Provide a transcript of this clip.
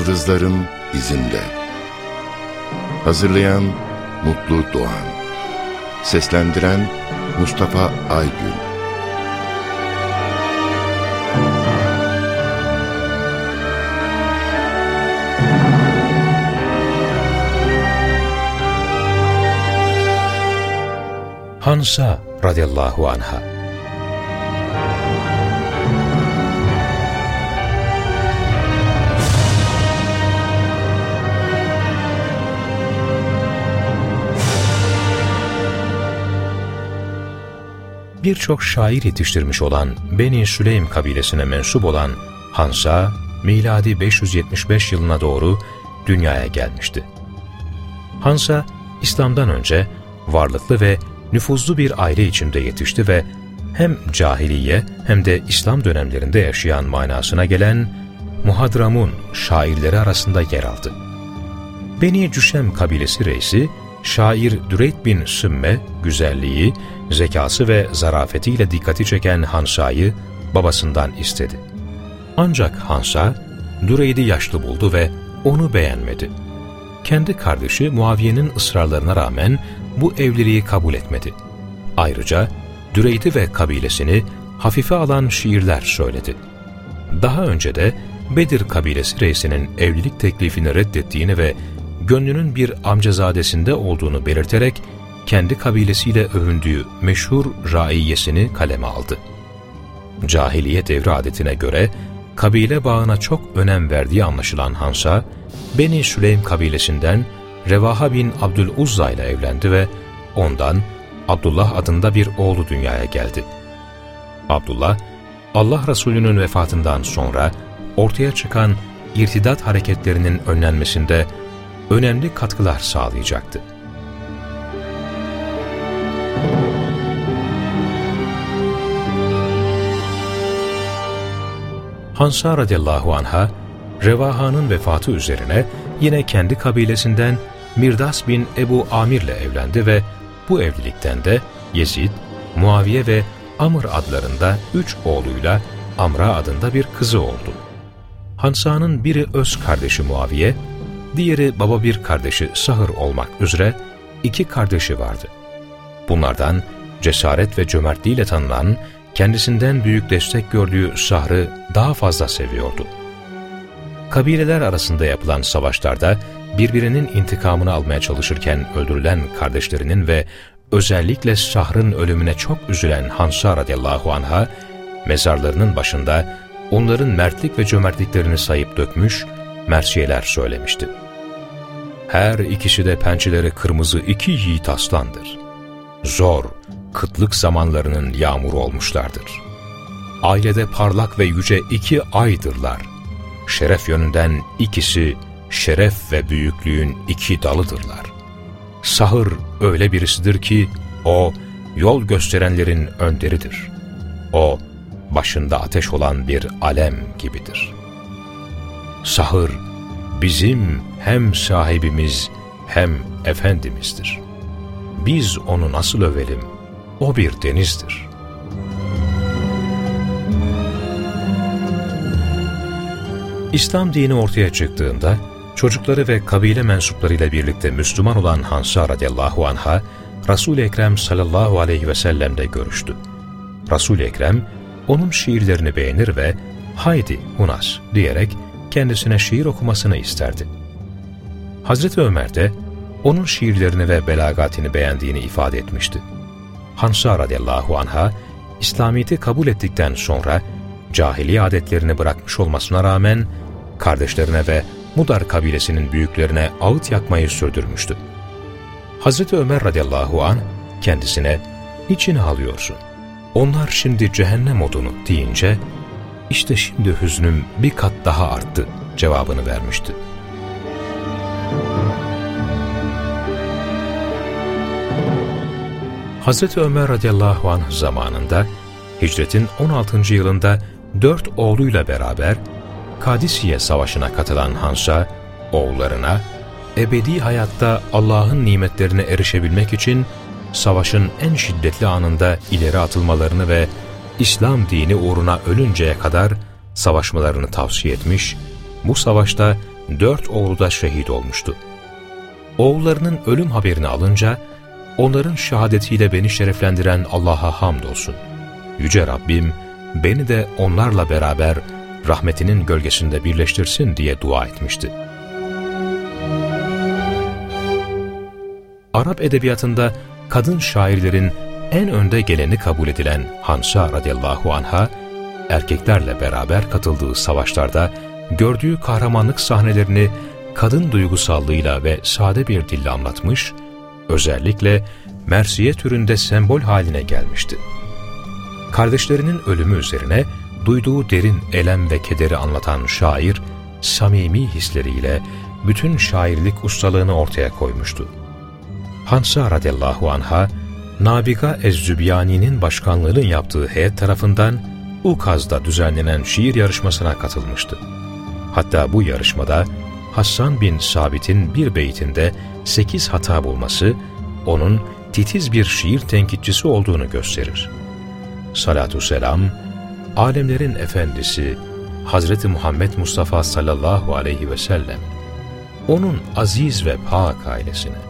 Yıldızların izinde. Hazırlayan Mutlu Doğan. Seslendiren Mustafa Aygün. Hansa radıyallahu anha birçok şair yetiştirmiş olan Beni Süleym kabilesine mensup olan Hansa, miladi 575 yılına doğru dünyaya gelmişti. Hansa, İslam'dan önce varlıklı ve nüfuzlu bir aile içinde yetişti ve hem cahiliye hem de İslam dönemlerinde yaşayan manasına gelen Muhadramun şairleri arasında yer aldı. Beni Cüşem kabilesi reisi, şair Düreyt bin Sümme, güzelliği, zekası ve zarafetiyle dikkati çeken Hansa'yı babasından istedi. Ancak Hansa, Düreyd'i yaşlı buldu ve onu beğenmedi. Kendi kardeşi Muaviye'nin ısrarlarına rağmen bu evliliği kabul etmedi. Ayrıca Düreyd'i ve kabilesini hafife alan şiirler söyledi. Daha önce de Bedir kabilesi reisinin evlilik teklifini reddettiğini ve gönlünün bir amcazadesinde olduğunu belirterek kendi kabilesiyle övündüğü meşhur raiyesini kaleme aldı. Cahiliye devri adetine göre kabile bağına çok önem verdiği anlaşılan Hansa, Beni Süleym kabilesinden Revaha bin Abdüluzza ile evlendi ve ondan Abdullah adında bir oğlu dünyaya geldi. Abdullah, Allah Resulü'nün vefatından sonra ortaya çıkan irtidat hareketlerinin önlenmesinde önemli katkılar sağlayacaktı. Hansa radıyallahu anha, Revaha'nın vefatı üzerine yine kendi kabilesinden Mirdas bin Ebu Amir ile evlendi ve bu evlilikten de Yezid, Muaviye ve Amr adlarında üç oğluyla Amra adında bir kızı oldu. Hansa'nın biri öz kardeşi Muaviye, diğeri baba bir kardeşi Sahır olmak üzere iki kardeşi vardı. Bunlardan cesaret ve cömertliğiyle tanınan, kendisinden büyük destek gördüğü Sahr'ı daha fazla seviyordu. Kabileler arasında yapılan savaşlarda birbirinin intikamını almaya çalışırken öldürülen kardeşlerinin ve özellikle Sahr'ın ölümüne çok üzülen Hansa radıyallahu anha, mezarlarının başında onların mertlik ve cömertliklerini sayıp dökmüş, mersiyeler söylemişti. Her ikisi de pençeleri kırmızı iki yiğit aslandır. Zor, kıtlık zamanlarının yağmuru olmuşlardır. Ailede parlak ve yüce iki aydırlar. Şeref yönünden ikisi, şeref ve büyüklüğün iki dalıdırlar. Sahır öyle birisidir ki, o, yol gösterenlerin önderidir. O, başında ateş olan bir alem gibidir. Sahır, bizim hem sahibimiz hem efendimizdir. Biz onu nasıl övelim? O bir denizdir. İslam dini ortaya çıktığında, çocukları ve kabile mensuplarıyla birlikte Müslüman olan Hansa radıyallahu anha, Resul-i Ekrem sallallahu aleyhi ve sellemle görüştü. Resul-i Ekrem, onun şiirlerini beğenir ve haydi Hunas diyerek kendisine şiir okumasını isterdi. Hazreti Ömer de onun şiirlerini ve belagatini beğendiğini ifade etmişti. Hansa radıyallahu anha, İslamiyet'i kabul ettikten sonra cahili adetlerini bırakmış olmasına rağmen kardeşlerine ve Mudar kabilesinin büyüklerine ağıt yakmayı sürdürmüştü. Hazreti Ömer radıyallahu an kendisine ''Niçin ağlıyorsun? Onlar şimdi cehennem odunu.'' deyince ''İşte şimdi hüznüm bir kat daha arttı.'' cevabını vermişti. Hazreti Ömer radıyallahu anh zamanında hicretin 16. yılında dört oğluyla beraber Kadisiye Savaşı'na katılan Hansa, oğullarına ebedi hayatta Allah'ın nimetlerine erişebilmek için savaşın en şiddetli anında ileri atılmalarını ve İslam dini uğruna ölünceye kadar savaşmalarını tavsiye etmiş, bu savaşta dört oğlu da şehit olmuştu. Oğullarının ölüm haberini alınca, onların şehadetiyle beni şereflendiren Allah'a hamdolsun. Yüce Rabbim, beni de onlarla beraber rahmetinin gölgesinde birleştirsin diye dua etmişti. Arap edebiyatında kadın şairlerin en önde geleni kabul edilen Hansa radıyallahu anha, erkeklerle beraber katıldığı savaşlarda gördüğü kahramanlık sahnelerini kadın duygusallığıyla ve sade bir dille anlatmış, özellikle Mersiye türünde sembol haline gelmişti. Kardeşlerinin ölümü üzerine duyduğu derin elem ve kederi anlatan şair, samimi hisleriyle bütün şairlik ustalığını ortaya koymuştu. Hansa radıyallahu anha, Nabiga Ez-Zübyani'nin başkanlığını yaptığı heyet tarafından Ukaz'da düzenlenen şiir yarışmasına katılmıştı. Hatta bu yarışmada Hassan bin Sabit'in bir beytinde sekiz hata bulması, onun titiz bir şiir tenkitçisi olduğunu gösterir. Salatü selam, alemlerin efendisi Hazreti Muhammed Mustafa sallallahu aleyhi ve sellem, onun aziz ve pak ailesine